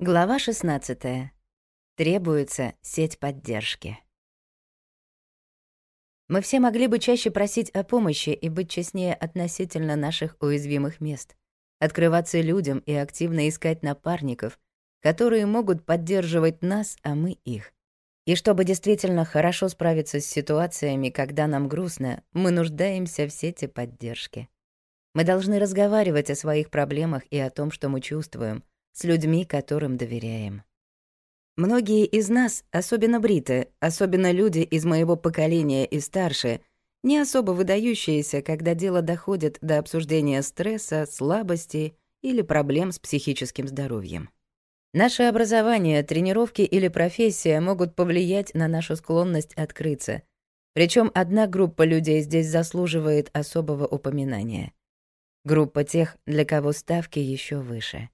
Глава 16. Требуется сеть поддержки. Мы все могли бы чаще просить о помощи и быть честнее относительно наших уязвимых мест, открываться людям и активно искать напарников, которые могут поддерживать нас, а мы их. И чтобы действительно хорошо справиться с ситуациями, когда нам грустно, мы нуждаемся в сети поддержки. Мы должны разговаривать о своих проблемах и о том, что мы чувствуем — с людьми, которым доверяем. Многие из нас, особенно бриты, особенно люди из моего поколения и старше, не особо выдающиеся, когда дело доходит до обсуждения стресса, слабостей или проблем с психическим здоровьем. Наше образование, тренировки или профессия могут повлиять на нашу склонность открыться. Причем одна группа людей здесь заслуживает особого упоминания. Группа тех, для кого ставки еще выше —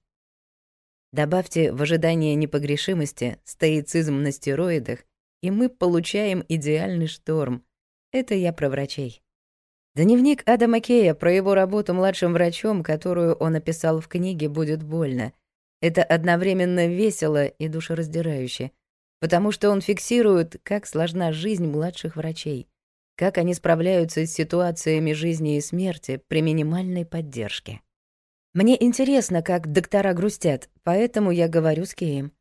Добавьте в ожидание непогрешимости стоицизм на стероидах, и мы получаем идеальный шторм. Это я про врачей. Дневник Адама Кея про его работу младшим врачом, которую он описал в книге «Будет больно». Это одновременно весело и душераздирающе, потому что он фиксирует, как сложна жизнь младших врачей, как они справляются с ситуациями жизни и смерти при минимальной поддержке. Мне интересно, как доктора грустят, поэтому я говорю с Кеем.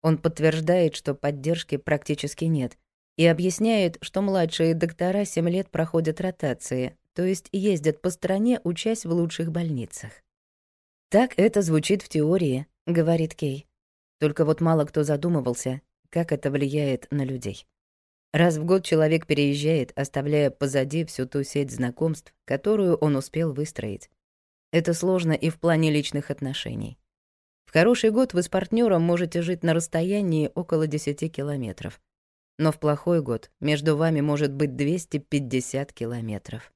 Он подтверждает, что поддержки практически нет, и объясняет, что младшие доктора 7 лет проходят ротации, то есть ездят по стране, учась в лучших больницах. «Так это звучит в теории», — говорит Кей. Только вот мало кто задумывался, как это влияет на людей. Раз в год человек переезжает, оставляя позади всю ту сеть знакомств, которую он успел выстроить. Это сложно и в плане личных отношений. В хороший год вы с партнером можете жить на расстоянии около 10 километров. Но в плохой год между вами может быть 250 километров.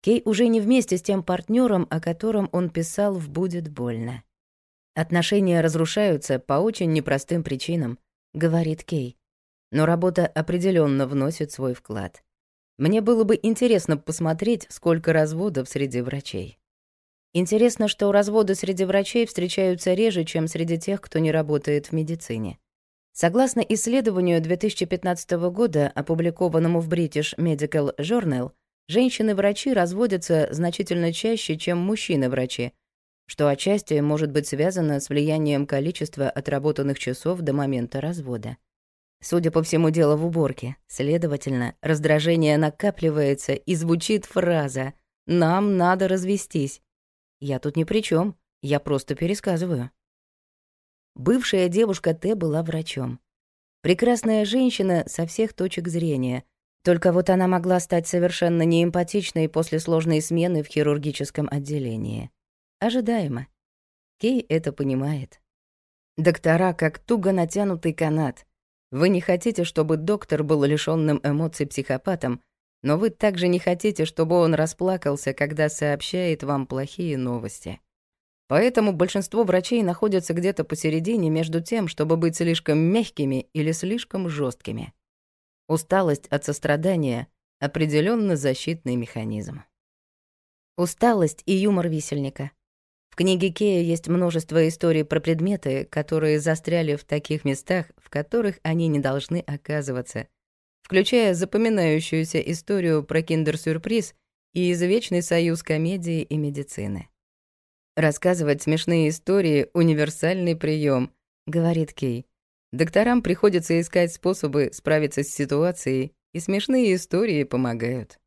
Кей уже не вместе с тем партнером, о котором он писал в «Будет больно». «Отношения разрушаются по очень непростым причинам», — говорит Кей. «Но работа определенно вносит свой вклад. Мне было бы интересно посмотреть, сколько разводов среди врачей». Интересно, что разводы среди врачей встречаются реже, чем среди тех, кто не работает в медицине. Согласно исследованию 2015 года, опубликованному в British Medical Journal, женщины-врачи разводятся значительно чаще, чем мужчины-врачи, что отчасти может быть связано с влиянием количества отработанных часов до момента развода. Судя по всему, дело в уборке. Следовательно, раздражение накапливается и звучит фраза «Нам надо развестись», я тут ни при чем, я просто пересказываю. Бывшая девушка Т была врачом. Прекрасная женщина со всех точек зрения. Только вот она могла стать совершенно неэмпатичной после сложной смены в хирургическом отделении. Ожидаемо. Кей это понимает. Доктора как туго натянутый канат. Вы не хотите, чтобы доктор был лишенным эмоций психопатом, но вы также не хотите, чтобы он расплакался, когда сообщает вам плохие новости. Поэтому большинство врачей находятся где-то посередине между тем, чтобы быть слишком мягкими или слишком жесткими. Усталость от сострадания — определенно защитный механизм. Усталость и юмор висельника. В книге Кея есть множество историй про предметы, которые застряли в таких местах, в которых они не должны оказываться — включая запоминающуюся историю про киндер-сюрприз и извечный союз комедии и медицины. «Рассказывать смешные истории — универсальный прием, говорит Кей. «Докторам приходится искать способы справиться с ситуацией, и смешные истории помогают».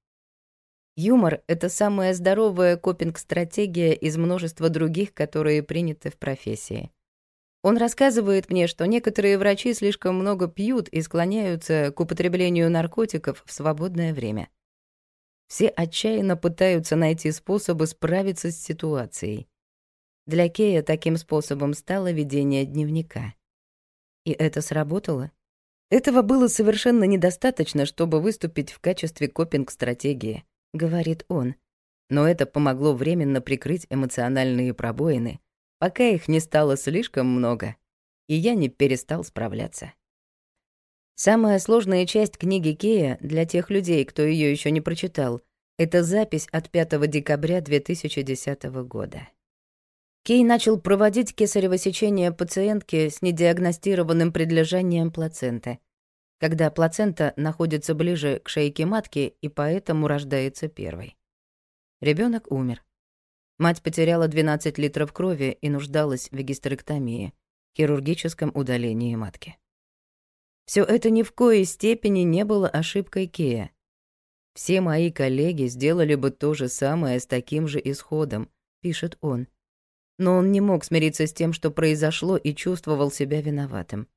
Юмор — это самая здоровая копинг-стратегия из множества других, которые приняты в профессии. Он рассказывает мне, что некоторые врачи слишком много пьют и склоняются к употреблению наркотиков в свободное время. Все отчаянно пытаются найти способы справиться с ситуацией. Для Кея таким способом стало ведение дневника. И это сработало. Этого было совершенно недостаточно, чтобы выступить в качестве копинг-стратегии, говорит он. Но это помогло временно прикрыть эмоциональные пробоины — пока их не стало слишком много, и я не перестал справляться. Самая сложная часть книги Кея для тех людей, кто ее еще не прочитал, это запись от 5 декабря 2010 года. Кей начал проводить кесарево сечение пациентки с недиагностированным предлежанием плаценты, когда плацента находится ближе к шейке матки и поэтому рождается первой. Ребенок умер. Мать потеряла 12 литров крови и нуждалась в гистерэктомии, хирургическом удалении матки. Все это ни в коей степени не было ошибкой Кея. «Все мои коллеги сделали бы то же самое с таким же исходом», — пишет он. Но он не мог смириться с тем, что произошло, и чувствовал себя виноватым.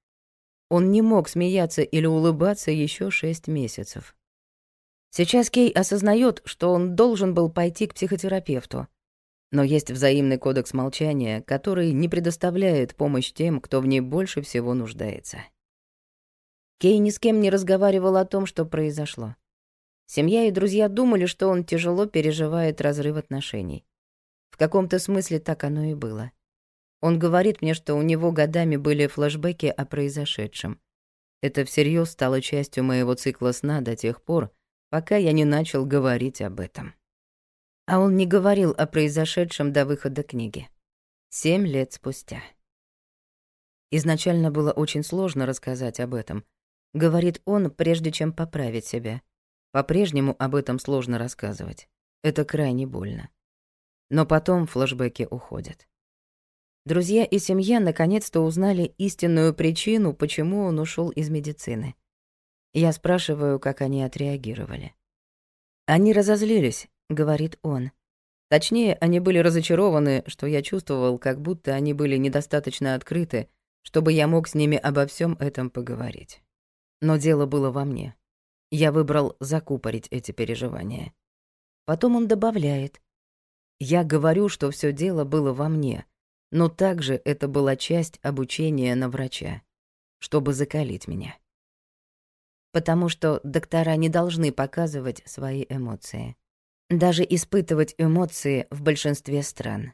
Он не мог смеяться или улыбаться еще шесть месяцев. Сейчас Кей осознает, что он должен был пойти к психотерапевту, но есть взаимный кодекс молчания, который не предоставляет помощь тем, кто в ней больше всего нуждается. Кей ни с кем не разговаривал о том, что произошло. Семья и друзья думали, что он тяжело переживает разрыв отношений. В каком-то смысле так оно и было. Он говорит мне, что у него годами были флэшбэки о произошедшем. Это всерьез стало частью моего цикла сна до тех пор, пока я не начал говорить об этом. А он не говорил о произошедшем до выхода книги. Семь лет спустя. Изначально было очень сложно рассказать об этом, говорит он, прежде чем поправить себя. По-прежнему об этом сложно рассказывать. Это крайне больно. Но потом флэшбэки уходят. Друзья и семья наконец-то узнали истинную причину, почему он ушел из медицины. Я спрашиваю, как они отреагировали. Они разозлились, — говорит он. Точнее, они были разочарованы, что я чувствовал, как будто они были недостаточно открыты, чтобы я мог с ними обо всем этом поговорить. Но дело было во мне. Я выбрал закупорить эти переживания. Потом он добавляет. «Я говорю, что все дело было во мне, но также это была часть обучения на врача, чтобы закалить меня. Потому что доктора не должны показывать свои эмоции даже испытывать эмоции в большинстве стран.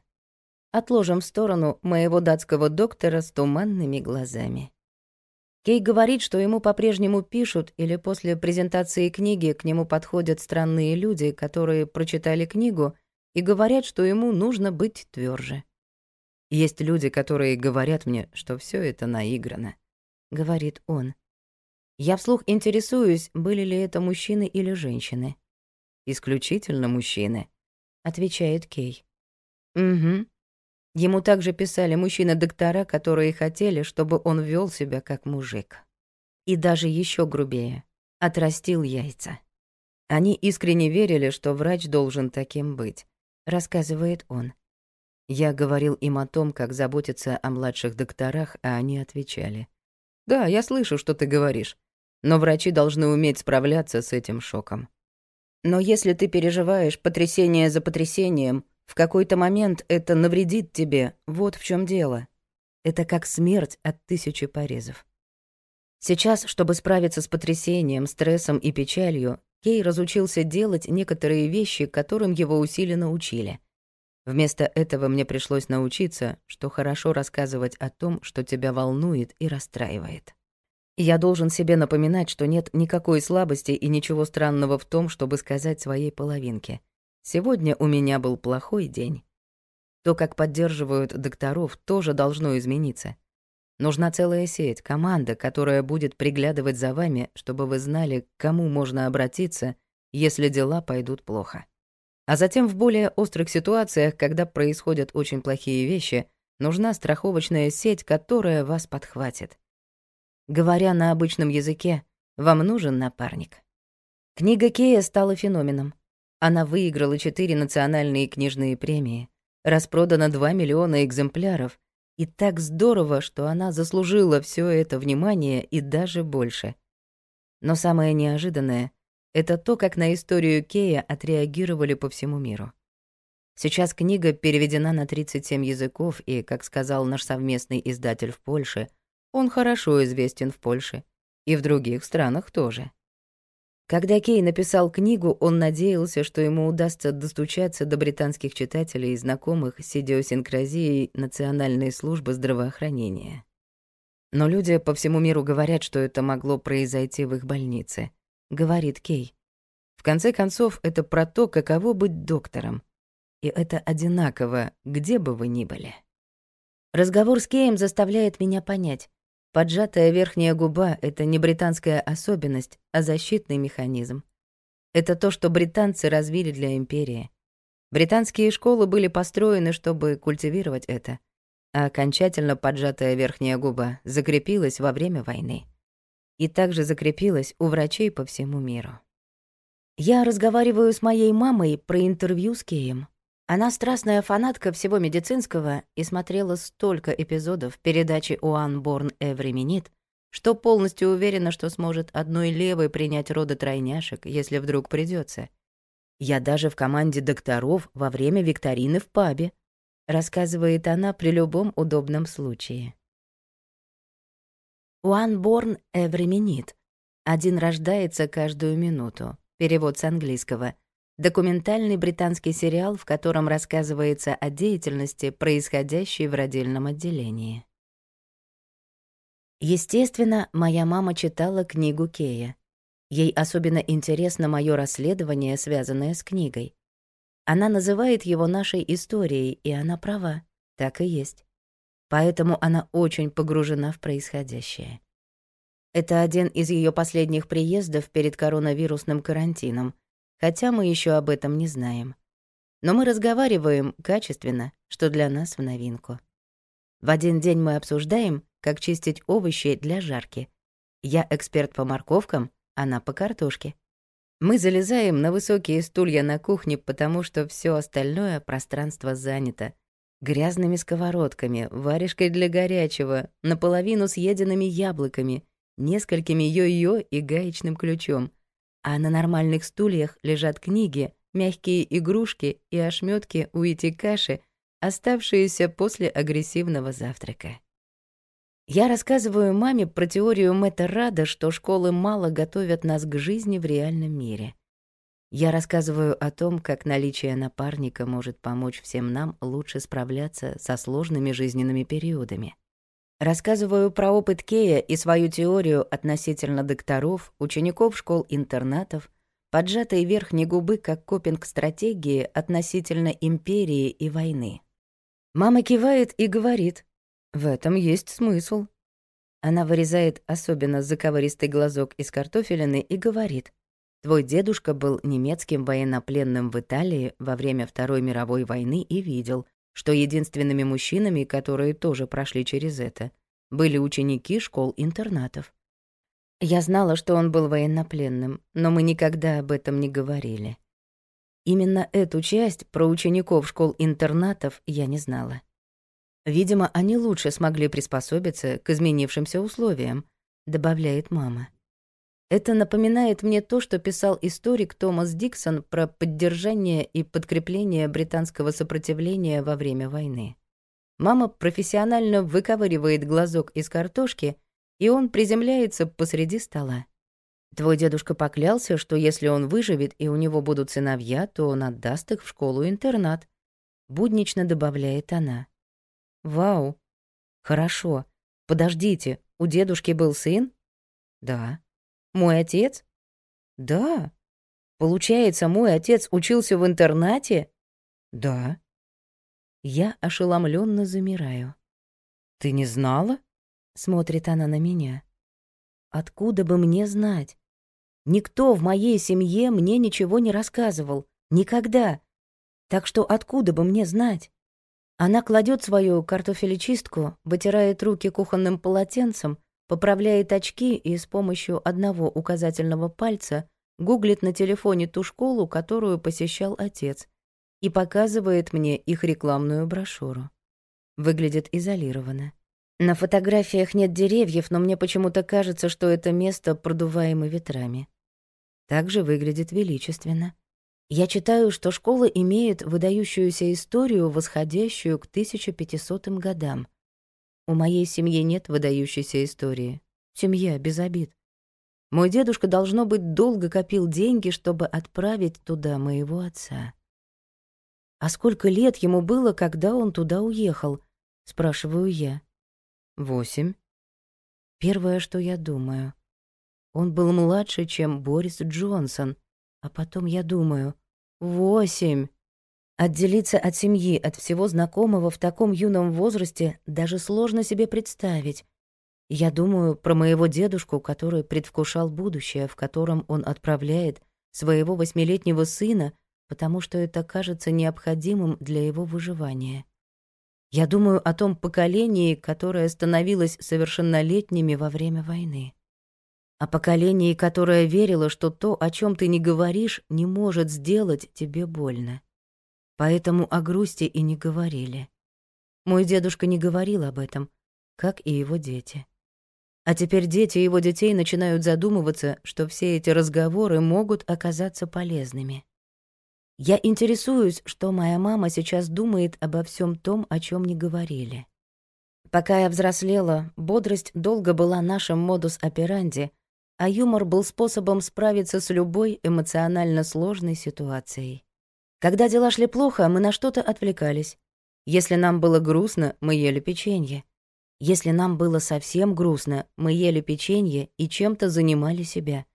Отложим в сторону моего датского доктора с туманными глазами. Кей говорит, что ему по-прежнему пишут или после презентации книги к нему подходят странные люди, которые прочитали книгу и говорят, что ему нужно быть тверже. Есть люди, которые говорят мне, что все это наиграно, говорит он. Я вслух интересуюсь, были ли это мужчины или женщины исключительно мужчины», — отвечает Кей. «Угу». Ему также писали мужчины-доктора, которые хотели, чтобы он вел себя как мужик. И даже еще грубее. Отрастил яйца. Они искренне верили, что врач должен таким быть, рассказывает он. Я говорил им о том, как заботиться о младших докторах, а они отвечали. «Да, я слышу, что ты говоришь, но врачи должны уметь справляться с этим шоком». Но если ты переживаешь потрясение за потрясением, в какой-то момент это навредит тебе. Вот в чем дело. Это как смерть от тысячи порезов. Сейчас, чтобы справиться с потрясением, стрессом и печалью, Кей разучился делать некоторые вещи, которым его усиленно учили. Вместо этого мне пришлось научиться, что хорошо рассказывать о том, что тебя волнует и расстраивает. Я должен себе напоминать, что нет никакой слабости и ничего странного в том, чтобы сказать своей половинке. Сегодня у меня был плохой день. То, как поддерживают докторов, тоже должно измениться. Нужна целая сеть, команда, которая будет приглядывать за вами, чтобы вы знали, к кому можно обратиться, если дела пойдут плохо. А затем в более острых ситуациях, когда происходят очень плохие вещи, нужна страховочная сеть, которая вас подхватит. Говоря на обычном языке, вам нужен напарник. Книга Кея стала феноменом. Она выиграла четыре национальные книжные премии, распродана 2 миллиона экземпляров, и так здорово, что она заслужила все это внимание и даже больше. Но самое неожиданное — это то, как на историю Кея отреагировали по всему миру. Сейчас книга переведена на 37 языков, и, как сказал наш совместный издатель в Польше — он хорошо известен в Польше и в других странах тоже. Когда Кей написал книгу, он надеялся, что ему удастся достучаться до британских читателей и знакомых с идиосинкразией Национальной службы здравоохранения. Но люди по всему миру говорят, что это могло произойти в их больнице, говорит Кей. В конце концов, это про то, каково быть доктором. И это одинаково, где бы вы ни были. Разговор с Кеем заставляет меня понять, Поджатая верхняя губа — это не британская особенность, а защитный механизм. Это то, что британцы развили для империи. Британские школы были построены, чтобы культивировать это, а окончательно поджатая верхняя губа закрепилась во время войны. И также закрепилась у врачей по всему миру. Я разговариваю с моей мамой про интервью с Кеем. Она страстная фанатка всего медицинского и смотрела столько эпизодов передачи «One Born Every Minute», что полностью уверена, что сможет одной левой принять роды тройняшек, если вдруг придется. «Я даже в команде докторов во время викторины в пабе», рассказывает она при любом удобном случае. «One born every minute» — один рождается каждую минуту, перевод с английского — документальный британский сериал, в котором рассказывается о деятельности, происходящей в родильном отделении. Естественно, моя мама читала книгу Кея. Ей особенно интересно мое расследование, связанное с книгой. Она называет его нашей историей, и она права, так и есть. Поэтому она очень погружена в происходящее. Это один из ее последних приездов перед коронавирусным карантином, хотя мы еще об этом не знаем. Но мы разговариваем качественно, что для нас в новинку. В один день мы обсуждаем, как чистить овощи для жарки. Я эксперт по морковкам, она по картошке. Мы залезаем на высокие стулья на кухне, потому что все остальное пространство занято. Грязными сковородками, варежкой для горячего, наполовину съеденными яблоками, несколькими йо-йо и гаечным ключом — а на нормальных стульях лежат книги, мягкие игрушки и ошметки уйти каши, оставшиеся после агрессивного завтрака. Я рассказываю маме про теорию Мэтта Рада, что школы мало готовят нас к жизни в реальном мире. Я рассказываю о том, как наличие напарника может помочь всем нам лучше справляться со сложными жизненными периодами — Рассказываю про опыт Кея и свою теорию относительно докторов, учеников школ-интернатов, поджатой верхней губы как копинг-стратегии относительно империи и войны. Мама кивает и говорит, «В этом есть смысл». Она вырезает особенно заковыристый глазок из картофелины и говорит, «Твой дедушка был немецким военнопленным в Италии во время Второй мировой войны и видел, что единственными мужчинами, которые тоже прошли через это, были ученики школ-интернатов. Я знала, что он был военнопленным, но мы никогда об этом не говорили. Именно эту часть про учеников школ-интернатов я не знала. Видимо, они лучше смогли приспособиться к изменившимся условиям, добавляет мама. Это напоминает мне то, что писал историк Томас Диксон про поддержание и подкрепление британского сопротивления во время войны. Мама профессионально выковыривает глазок из картошки, и он приземляется посреди стола. Твой дедушка поклялся, что если он выживет и у него будут сыновья, то он отдаст их в школу-интернат. Буднично добавляет она. Вау. Хорошо. Подождите, у дедушки был сын? Да. Мой отец? Да. Получается, мой отец учился в интернате? Да. Я ошеломленно замираю. Ты не знала? Смотрит она на меня. Откуда бы мне знать? Никто в моей семье мне ничего не рассказывал. Никогда. Так что откуда бы мне знать? Она кладет свою картофелечистку, вытирает руки кухонным полотенцем, поправляет очки и с помощью одного указательного пальца гуглит на телефоне ту школу, которую посещал отец, и показывает мне их рекламную брошюру. Выглядит изолированно. На фотографиях нет деревьев, но мне почему-то кажется, что это место продуваемо ветрами. Также выглядит величественно. Я читаю, что школа имеет выдающуюся историю, восходящую к 1500 годам — у моей семьи нет выдающейся истории. Семья без обид. Мой дедушка, должно быть, долго копил деньги, чтобы отправить туда моего отца. «А сколько лет ему было, когда он туда уехал?» — спрашиваю я. «Восемь». Первое, что я думаю. Он был младше, чем Борис Джонсон. А потом я думаю. «Восемь!» Отделиться от семьи, от всего знакомого в таком юном возрасте даже сложно себе представить. Я думаю про моего дедушку, который предвкушал будущее, в котором он отправляет своего восьмилетнего сына, потому что это кажется необходимым для его выживания. Я думаю о том поколении, которое становилось совершеннолетними во время войны. О поколении, которое верило, что то, о чем ты не говоришь, не может сделать тебе больно поэтому о грусти и не говорили. Мой дедушка не говорил об этом, как и его дети. А теперь дети его детей начинают задумываться, что все эти разговоры могут оказаться полезными. Я интересуюсь, что моя мама сейчас думает обо всем том, о чем не говорили. Пока я взрослела, бодрость долго была нашим модус операнди, а юмор был способом справиться с любой эмоционально сложной ситуацией. Когда дела шли плохо, мы на что-то отвлекались. Если нам было грустно, мы ели печенье. Если нам было совсем грустно, мы ели печенье и чем-то занимали себя.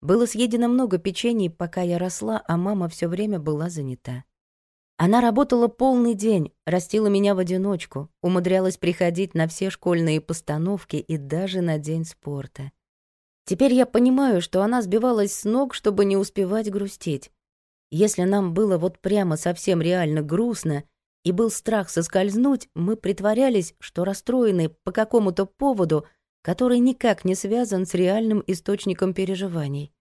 Было съедено много печений, пока я росла, а мама все время была занята. Она работала полный день, растила меня в одиночку, умудрялась приходить на все школьные постановки и даже на день спорта. Теперь я понимаю, что она сбивалась с ног, чтобы не успевать грустить. Если нам было вот прямо совсем реально грустно и был страх соскользнуть, мы притворялись, что расстроены по какому-то поводу, который никак не связан с реальным источником переживаний.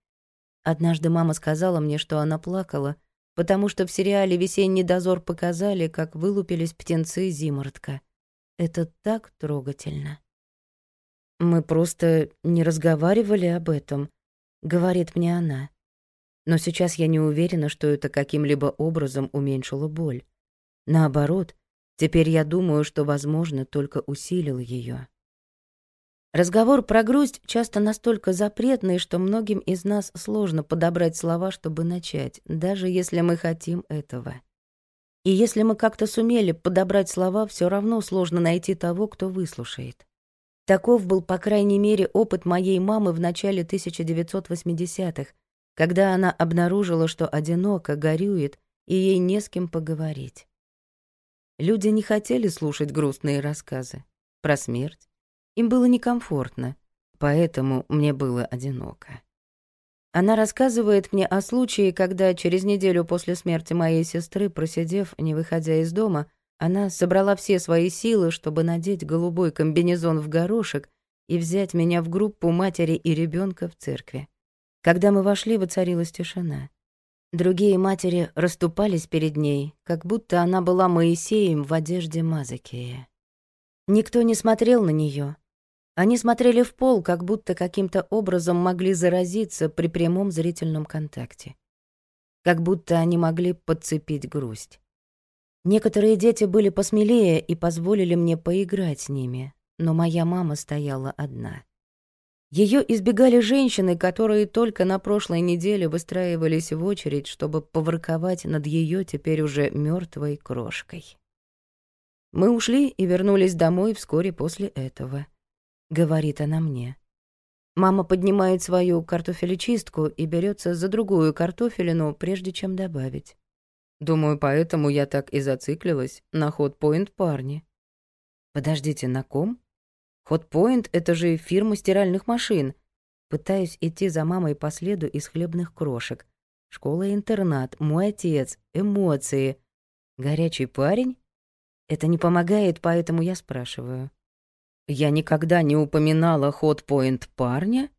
Однажды мама сказала мне, что она плакала, потому что в сериале «Весенний дозор» показали, как вылупились птенцы зимородка. Это так трогательно. «Мы просто не разговаривали об этом», — говорит мне она но сейчас я не уверена, что это каким-либо образом уменьшило боль. Наоборот, теперь я думаю, что, возможно, только усилил ее. Разговор про грусть часто настолько запретный, что многим из нас сложно подобрать слова, чтобы начать, даже если мы хотим этого. И если мы как-то сумели подобрать слова, все равно сложно найти того, кто выслушает. Таков был, по крайней мере, опыт моей мамы в начале 1980-х, когда она обнаружила, что одиноко, горюет, и ей не с кем поговорить. Люди не хотели слушать грустные рассказы про смерть. Им было некомфортно, поэтому мне было одиноко. Она рассказывает мне о случае, когда через неделю после смерти моей сестры, просидев, не выходя из дома, она собрала все свои силы, чтобы надеть голубой комбинезон в горошек и взять меня в группу матери и ребенка в церкви. Когда мы вошли, воцарилась тишина. Другие матери расступались перед ней, как будто она была Моисеем в одежде Мазакея. Никто не смотрел на нее. Они смотрели в пол, как будто каким-то образом могли заразиться при прямом зрительном контакте. Как будто они могли подцепить грусть. Некоторые дети были посмелее и позволили мне поиграть с ними, но моя мама стояла одна — ее избегали женщины, которые только на прошлой неделе выстраивались в очередь, чтобы поворковать над ее теперь уже мертвой крошкой. «Мы ушли и вернулись домой вскоре после этого», — говорит она мне. Мама поднимает свою картофелечистку и берется за другую картофелину, прежде чем добавить. «Думаю, поэтому я так и зациклилась на хот-поинт парни». «Подождите, на ком?» Hotpoint — это же фирма стиральных машин. Пытаюсь идти за мамой по следу из хлебных крошек. Школа-интернат, мой отец, эмоции. Горячий парень? Это не помогает, поэтому я спрашиваю. Я никогда не упоминала Hotpoint парня?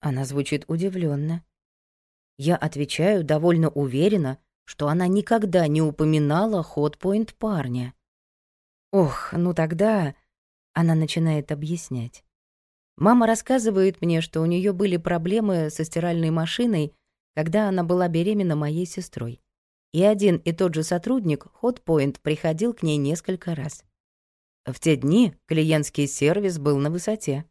Она звучит удивленно. Я отвечаю довольно уверенно, что она никогда не упоминала Hotpoint парня. Ох, ну тогда... Она начинает объяснять. Мама рассказывает мне, что у нее были проблемы со стиральной машиной, когда она была беременна моей сестрой. И один и тот же сотрудник Hotpoint приходил к ней несколько раз. В те дни клиентский сервис был на высоте.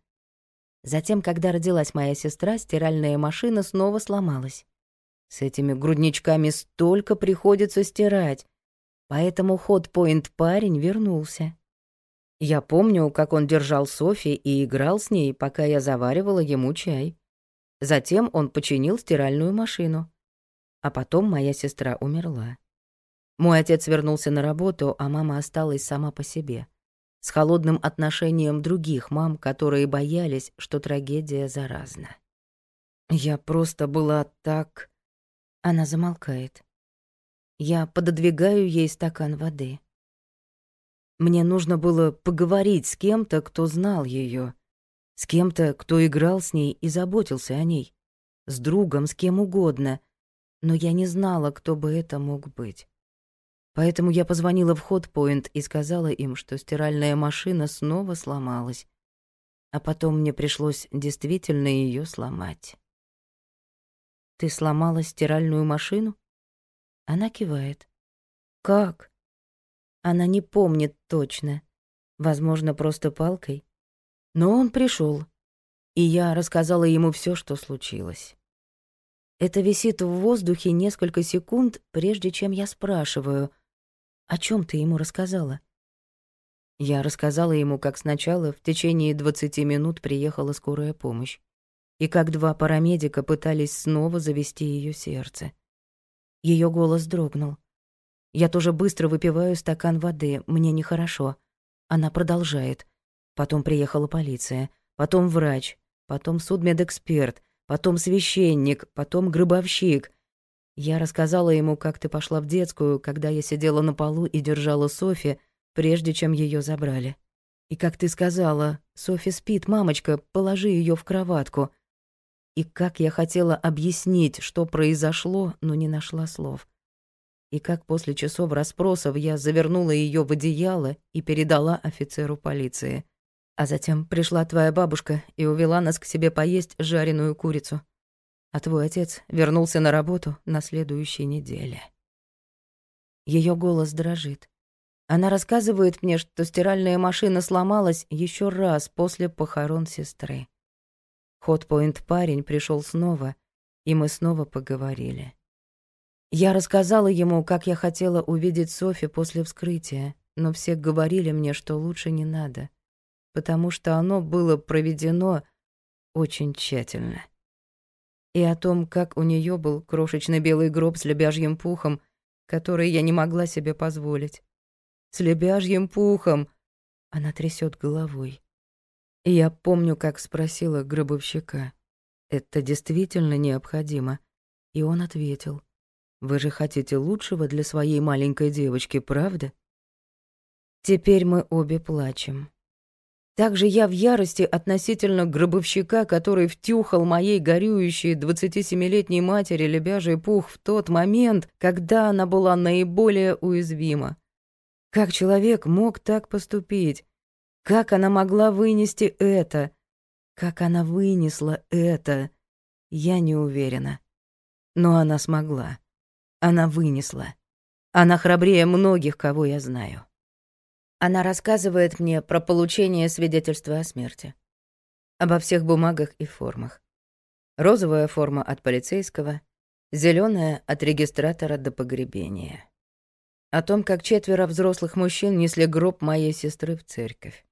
Затем, когда родилась моя сестра, стиральная машина снова сломалась. С этими грудничками столько приходится стирать. Поэтому Hotpoint парень вернулся. Я помню, как он держал Софи и играл с ней, пока я заваривала ему чай. Затем он починил стиральную машину. А потом моя сестра умерла. Мой отец вернулся на работу, а мама осталась сама по себе. С холодным отношением других мам, которые боялись, что трагедия заразна. Я просто была так... Она замолкает. Я пододвигаю ей стакан воды. Мне нужно было поговорить с кем-то, кто знал ее, с кем-то, кто играл с ней и заботился о ней, с другом, с кем угодно, но я не знала, кто бы это мог быть. Поэтому я позвонила в Hotpoint и сказала им, что стиральная машина снова сломалась, а потом мне пришлось действительно ее сломать. «Ты сломала стиральную машину?» Она кивает. «Как?» Она не помнит точно. Возможно, просто палкой. Но он пришел, и я рассказала ему все, что случилось. Это висит в воздухе несколько секунд, прежде чем я спрашиваю, о чем ты ему рассказала? Я рассказала ему, как сначала в течение 20 минут приехала скорая помощь, и как два парамедика пытались снова завести ее сердце. Ее голос дрогнул — я тоже быстро выпиваю стакан воды, мне нехорошо. Она продолжает. Потом приехала полиция, потом врач, потом судмедэксперт, потом священник, потом гробовщик. Я рассказала ему, как ты пошла в детскую, когда я сидела на полу и держала Софи, прежде чем ее забрали. И как ты сказала, Софи спит, мамочка, положи ее в кроватку. И как я хотела объяснить, что произошло, но не нашла слов. И как после часов расспросов я завернула ее в одеяло и передала офицеру полиции. А затем пришла твоя бабушка и увела нас к себе поесть жареную курицу. А твой отец вернулся на работу на следующей неделе. Ее голос дрожит. Она рассказывает мне, что стиральная машина сломалась еще раз после похорон сестры. Хотпоинт парень пришел снова, и мы снова поговорили. Я рассказала ему, как я хотела увидеть Софи после вскрытия, но все говорили мне, что лучше не надо, потому что оно было проведено очень тщательно. И о том, как у нее был крошечный белый гроб с лебяжьим пухом, который я не могла себе позволить. С лебяжьим пухом! Она трясет головой. И я помню, как спросила гробовщика, «Это действительно необходимо?» И он ответил, — вы же хотите лучшего для своей маленькой девочки, правда? Теперь мы обе плачем. Также я в ярости относительно гробовщика, который втюхал моей горюющей 27-летней матери лебяжий пух в тот момент, когда она была наиболее уязвима. Как человек мог так поступить? Как она могла вынести это? Как она вынесла это? Я не уверена. Но она смогла. Она вынесла. Она храбрее многих, кого я знаю. Она рассказывает мне про получение свидетельства о смерти. Обо всех бумагах и формах. Розовая форма от полицейского, зеленая от регистратора до погребения. О том, как четверо взрослых мужчин несли гроб моей сестры в церковь.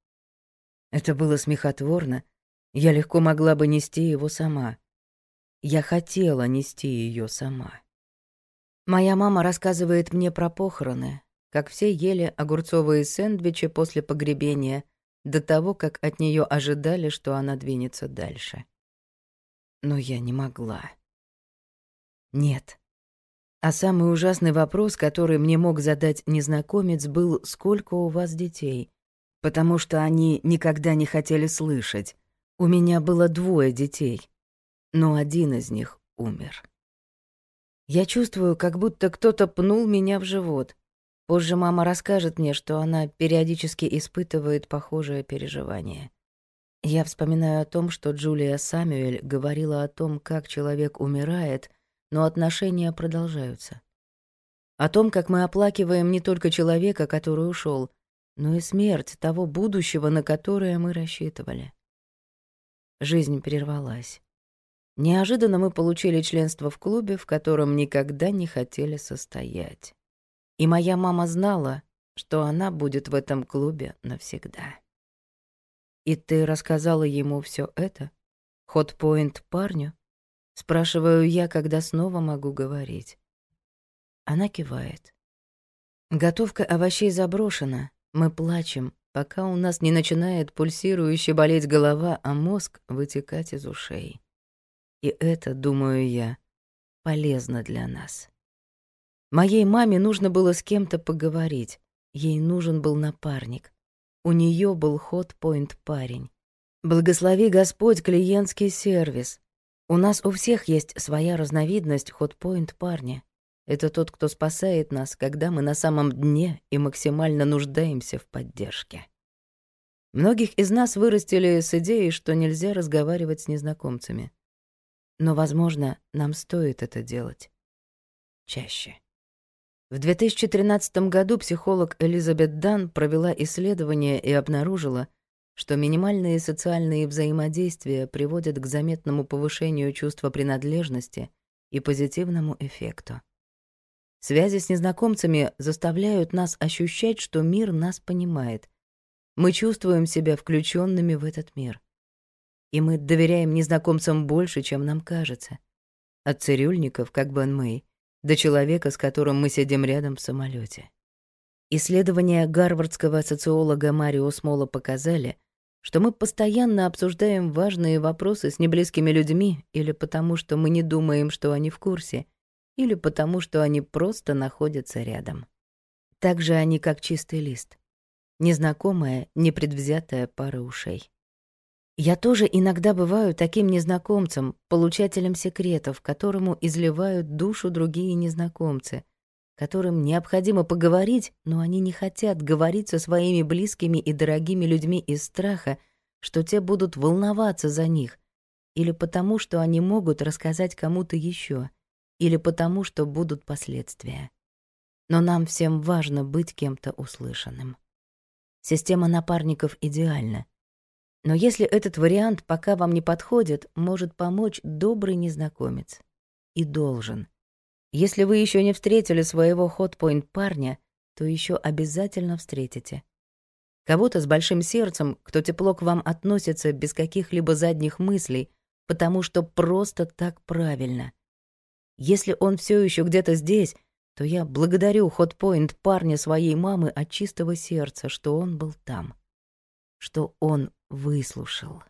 Это было смехотворно, я легко могла бы нести его сама. Я хотела нести ее сама. Моя мама рассказывает мне про похороны, как все ели огурцовые сэндвичи после погребения, до того, как от нее ожидали, что она двинется дальше. Но я не могла. Нет. А самый ужасный вопрос, который мне мог задать незнакомец, был «Сколько у вас детей?» Потому что они никогда не хотели слышать. У меня было двое детей, но один из них умер. Я чувствую, как будто кто-то пнул меня в живот. Позже мама расскажет мне, что она периодически испытывает похожее переживание. Я вспоминаю о том, что Джулия Самюэль говорила о том, как человек умирает, но отношения продолжаются. О том, как мы оплакиваем не только человека, который ушел, но и смерть того будущего, на которое мы рассчитывали. Жизнь прервалась. Неожиданно мы получили членство в клубе, в котором никогда не хотели состоять. И моя мама знала, что она будет в этом клубе навсегда. «И ты рассказала ему все это? Ходпоинт парню?» Спрашиваю я, когда снова могу говорить. Она кивает. Готовка овощей заброшена. Мы плачем, пока у нас не начинает пульсирующе болеть голова, а мозг вытекать из ушей. И это, думаю я, полезно для нас. Моей маме нужно было с кем-то поговорить. Ей нужен был напарник. У нее был хот-поинт парень. Благослови Господь клиентский сервис. У нас у всех есть своя разновидность хот-поинт парня. Это тот, кто спасает нас, когда мы на самом дне и максимально нуждаемся в поддержке. Многих из нас вырастили с идеей, что нельзя разговаривать с незнакомцами. Но, возможно, нам стоит это делать. Чаще. В 2013 году психолог Элизабет Дан провела исследование и обнаружила, что минимальные социальные взаимодействия приводят к заметному повышению чувства принадлежности и позитивному эффекту. Связи с незнакомцами заставляют нас ощущать, что мир нас понимает. Мы чувствуем себя включенными в этот мир и мы доверяем незнакомцам больше, чем нам кажется. От цирюльников, как Бен Мэй, до человека, с которым мы сидим рядом в самолете. Исследования гарвардского социолога Марио Смола показали, что мы постоянно обсуждаем важные вопросы с неблизкими людьми или потому, что мы не думаем, что они в курсе, или потому, что они просто находятся рядом. Так же они как чистый лист. Незнакомая, непредвзятая пара ушей. Я тоже иногда бываю таким незнакомцем, получателем секретов, которому изливают душу другие незнакомцы, которым необходимо поговорить, но они не хотят говорить со своими близкими и дорогими людьми из страха, что те будут волноваться за них, или потому, что они могут рассказать кому-то еще, или потому, что будут последствия. Но нам всем важно быть кем-то услышанным. Система напарников идеальна — но если этот вариант пока вам не подходит, может помочь добрый незнакомец. И должен. Если вы еще не встретили своего хотпоинт парня, то еще обязательно встретите. Кого-то с большим сердцем, кто тепло к вам относится без каких-либо задних мыслей, потому что просто так правильно. Если он все еще где-то здесь, то я благодарю хотпоинт парня своей мамы от чистого сердца, что он был там. Что он выслушал.